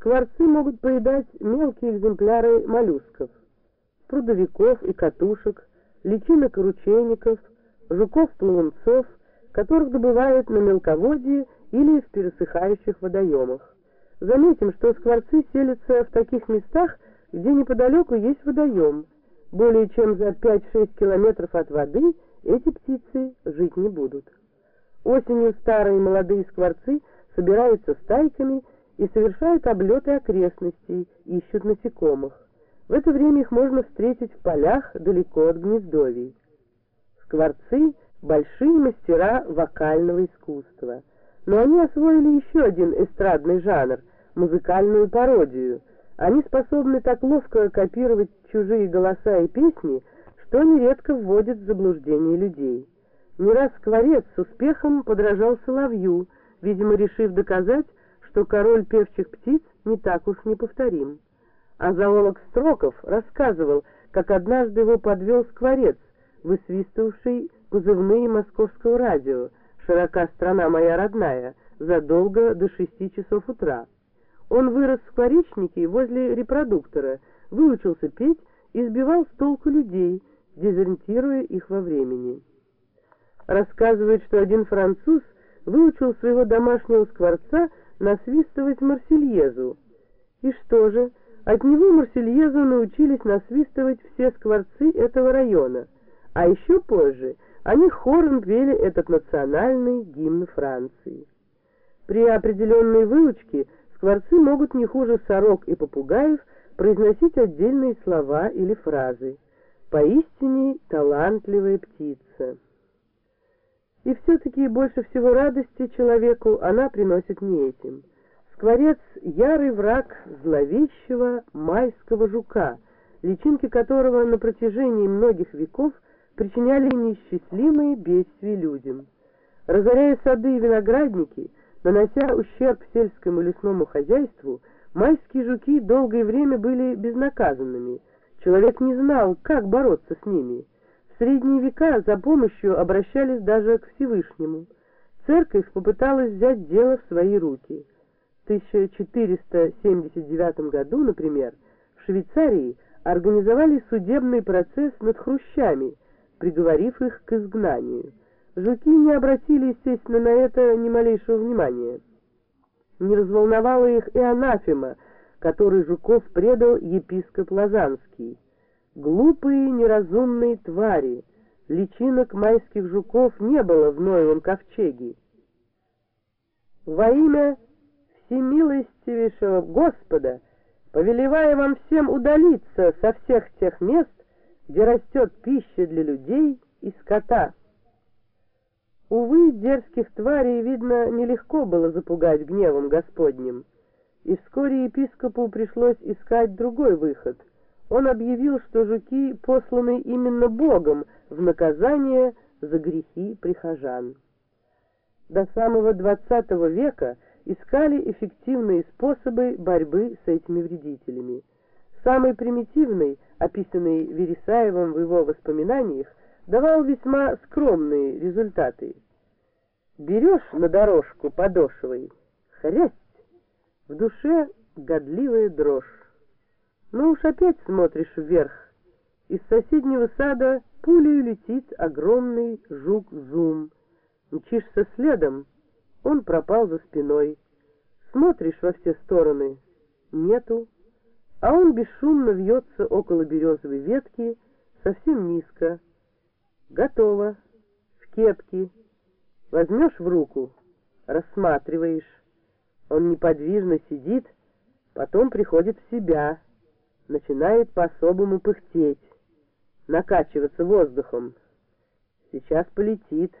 Скворцы могут поедать мелкие экземпляры моллюсков, прудовиков и катушек, личинок ручейников, жуков-плавунцов, которых добывают на мелководье или в пересыхающих водоемах. Заметим, что скворцы селятся в таких местах, где неподалеку есть водоем. Более чем за 5-6 километров от воды эти птицы жить не будут. Осенью старые молодые скворцы собираются стайками и совершают облеты окрестностей, ищут насекомых. В это время их можно встретить в полях далеко от гнездовий. Скворцы – большие мастера вокального искусства. Но они освоили еще один эстрадный жанр – музыкальную пародию. Они способны так ловко копировать чужие голоса и песни, что нередко вводят в заблуждение людей. Не раз скворец с успехом подражал соловью, видимо, решив доказать, что король певчих птиц не так уж неповторим. А зоолог Строков рассказывал, как однажды его подвел скворец, высвистывавший позывные московского радио «Широка страна моя родная» задолго до шести часов утра. Он вырос в скворечнике возле репродуктора, выучился петь и сбивал с толку людей, дезориентируя их во времени рассказывает, что один француз выучил своего домашнего скворца насвистывать Марсельезу. И что же, от него Марсельезу научились насвистывать все скворцы этого района, а еще позже они хором пели этот национальный гимн Франции. При определенной выучке скворцы могут не хуже сорок и попугаев произносить отдельные слова или фразы. Поистине талантливая птица. И все-таки больше всего радости человеку она приносит не этим. Скворец — ярый враг зловещего майского жука, личинки которого на протяжении многих веков причиняли неисчислимые бедствия людям. Разоряя сады и виноградники, нанося ущерб сельскому лесному хозяйству, майские жуки долгое время были безнаказанными. Человек не знал, как бороться с ними — средние века за помощью обращались даже к Всевышнему. Церковь попыталась взять дело в свои руки. В 1479 году, например, в Швейцарии организовали судебный процесс над хрущами, приговорив их к изгнанию. Жуки не обратили, естественно, на это ни малейшего внимания. Не разволновала их и анафема, который Жуков предал епископ Лазанский. Глупые неразумные твари, личинок майских жуков не было в Ноевом ковчеге. Во имя всемилостивейшего Господа повелевая вам всем удалиться со всех тех мест, где растет пища для людей и скота. Увы, дерзких тварей, видно, нелегко было запугать гневом Господним, и вскоре епископу пришлось искать другой выход — он объявил, что жуки посланы именно Богом в наказание за грехи прихожан. До самого XX века искали эффективные способы борьбы с этими вредителями. Самый примитивный, описанный Вересаевым в его воспоминаниях, давал весьма скромные результаты. Берешь на дорожку подошвой, хрясть, в душе годливая дрожь. Ну уж опять смотришь вверх. Из соседнего сада пулей летит огромный жук-зум. Мчишься следом, он пропал за спиной. Смотришь во все стороны, нету, а он бесшумно вьется около березовой ветки, совсем низко. Готово, в кепке. Возьмешь в руку, рассматриваешь. Он неподвижно сидит, потом приходит в себя — начинает по-особому пыхтеть, накачиваться воздухом. Сейчас полетит,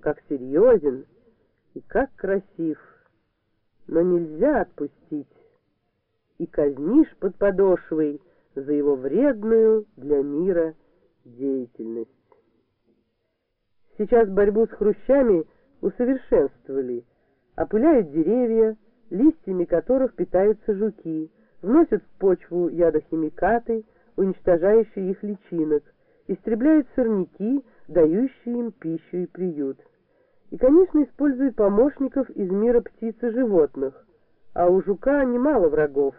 как серьезен и как красив, но нельзя отпустить, и казнишь под подошвой за его вредную для мира деятельность. Сейчас борьбу с хрущами усовершенствовали, опыляют деревья, листьями которых питаются жуки, вносят в почву ядохимикаты, уничтожающие их личинок, истребляют сорняки, дающие им пищу и приют. И, конечно, используют помощников из мира птиц и животных, а у жука немало врагов.